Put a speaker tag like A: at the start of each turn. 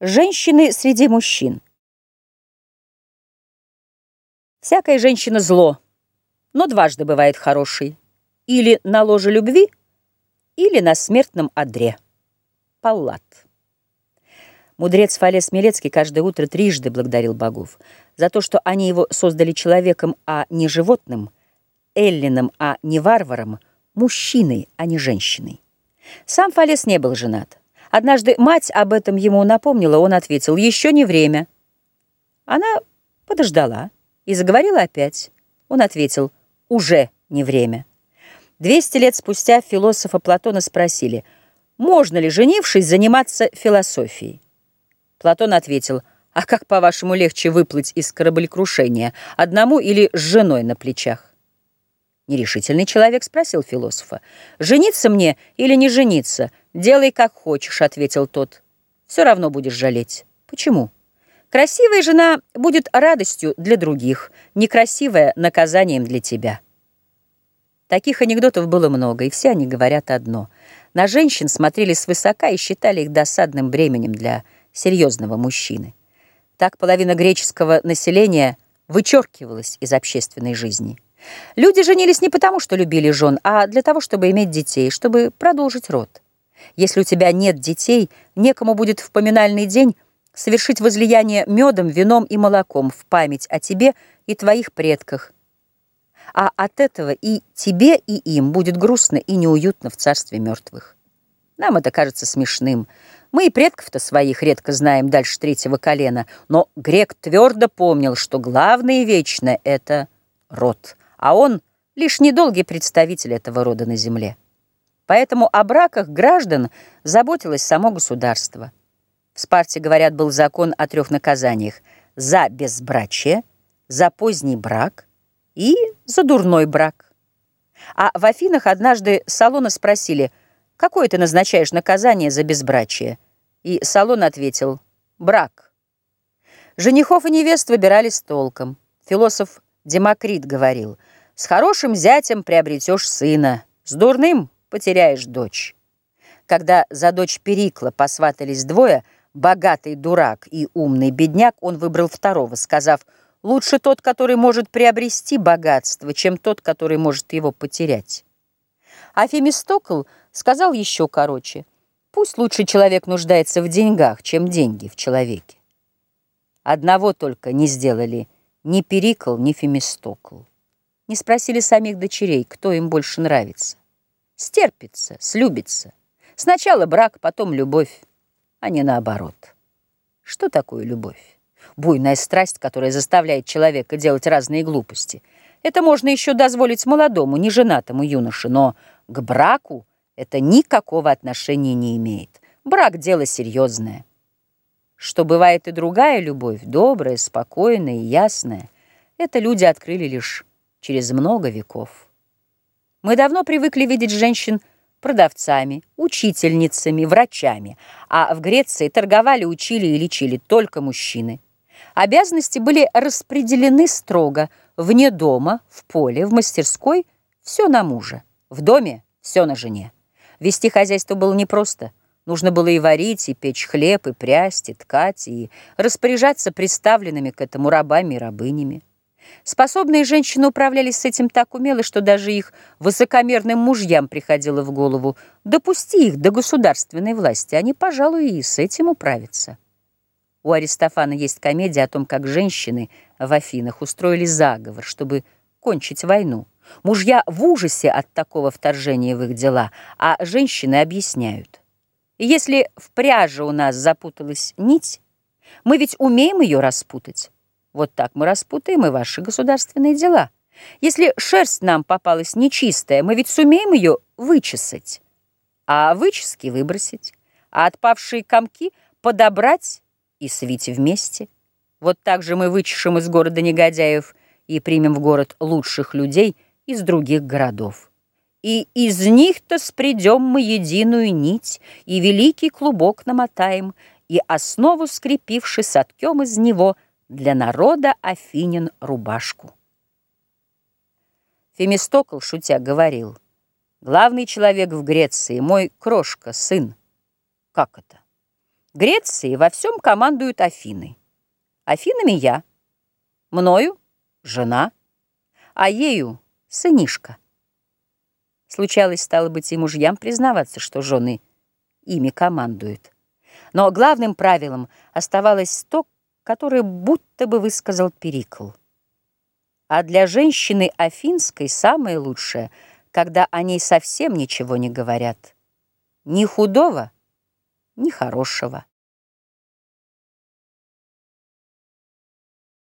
A: Женщины среди мужчин. Всякая женщина зло, но дважды бывает хорошей. Или на ложе любви, или на смертном одре. Паллат. Мудрец Фалес Милецкий каждое утро трижды благодарил богов за то, что они его создали человеком, а не животным, эллином, а не варваром, мужчиной, а не женщиной. Сам Фалес не был женат. Однажды мать об этом ему напомнила, он ответил, «Еще не время». Она подождала и заговорила опять. Он ответил, «Уже не время». Двести лет спустя философа Платона спросили, можно ли, женившись, заниматься философией? Платон ответил, а как, по-вашему, легче выплыть из кораблекрушения, одному или с женой на плечах? Нерешительный человек спросил философа, «Жениться мне или не жениться?» «Делай, как хочешь», — ответил тот. «Все равно будешь жалеть». «Почему?» «Красивая жена будет радостью для других, некрасивая — наказанием для тебя». Таких анекдотов было много, и все они говорят одно. На женщин смотрели свысока и считали их досадным бременем для серьезного мужчины. Так половина греческого населения вычеркивалась из общественной жизни. Люди женились не потому, что любили жен, а для того, чтобы иметь детей, чтобы продолжить род. Если у тебя нет детей, некому будет в поминальный день совершить возлияние медом, вином и молоком в память о тебе и твоих предках. А от этого и тебе, и им будет грустно и неуютно в царстве мертвых. Нам это кажется смешным. Мы и предков-то своих редко знаем дальше третьего колена, но грек твердо помнил, что главное и вечное — это род, а он — лишь недолгий представитель этого рода на земле. Поэтому о браках граждан заботилось само государство. В Спарте, говорят, был закон о трех наказаниях – за безбрачие, за поздний брак и за дурной брак. А в Афинах однажды Салона спросили, какое ты назначаешь наказание за безбрачие? И Салон ответил – брак. Женихов и невест выбирали с толком. Философ Демокрит говорил, с хорошим зятем приобретешь сына, с дурным – потеряешь дочь. Когда за дочь Перикла посватались двое, богатый дурак и умный бедняк, он выбрал второго, сказав, лучше тот, который может приобрести богатство, чем тот, который может его потерять. А Фемистокл сказал еще короче, пусть лучше человек нуждается в деньгах, чем деньги в человеке. Одного только не сделали ни Перикл, ни Фемистокл. Не спросили самих дочерей, кто им больше нравится. Стерпится, слюбится. Сначала брак, потом любовь, а не наоборот. Что такое любовь? Буйная страсть, которая заставляет человека делать разные глупости. Это можно еще дозволить молодому, неженатому юноше, но к браку это никакого отношения не имеет. Брак – дело серьезное. Что бывает и другая любовь, добрая, спокойная и ясная, это люди открыли лишь через много веков. Мы давно привыкли видеть женщин продавцами, учительницами, врачами, а в Греции торговали, учили и лечили только мужчины. Обязанности были распределены строго вне дома, в поле, в мастерской, все на мужа, в доме все на жене. Вести хозяйство было непросто. Нужно было и варить, и печь хлеб, и прясть, и ткать, и распоряжаться представленными к этому рабами и рабынями. Способные женщины управлялись с этим так умело, что даже их высокомерным мужьям приходило в голову допусти их до государственной власти, они, пожалуй, и с этим управятся. У Аристофана есть комедия о том, как женщины в Афинах устроили заговор, чтобы кончить войну. Мужья в ужасе от такого вторжения в их дела, а женщины объясняют. Если в пряже у нас запуталась нить, мы ведь умеем ее распутать. Вот так мы распутаем и ваши государственные дела. Если шерсть нам попалась нечистая, мы ведь сумеем ее вычесать, а вычески выбросить, а отпавшие комки подобрать и свить вместе. Вот так же мы вычешем из города негодяев и примем в город лучших людей из других городов. И из них-то спредем мы единую нить, и великий клубок намотаем, и основу скрепивши соткем из него — для народа Афинин рубашку. Фемистокл, шутя, говорил, «Главный человек в Греции, мой крошка, сын». Как это? Греции во всем командуют Афины. Афинами я, мною — жена, а ею — сынишка. Случалось, стало быть, и мужьям признаваться, что жены ими командуют. Но главным правилом оставалось то, которое будто бы высказал Перикл. А для женщины афинской самое лучшее, когда о ней совсем ничего не говорят. Ни худого, ни хорошего.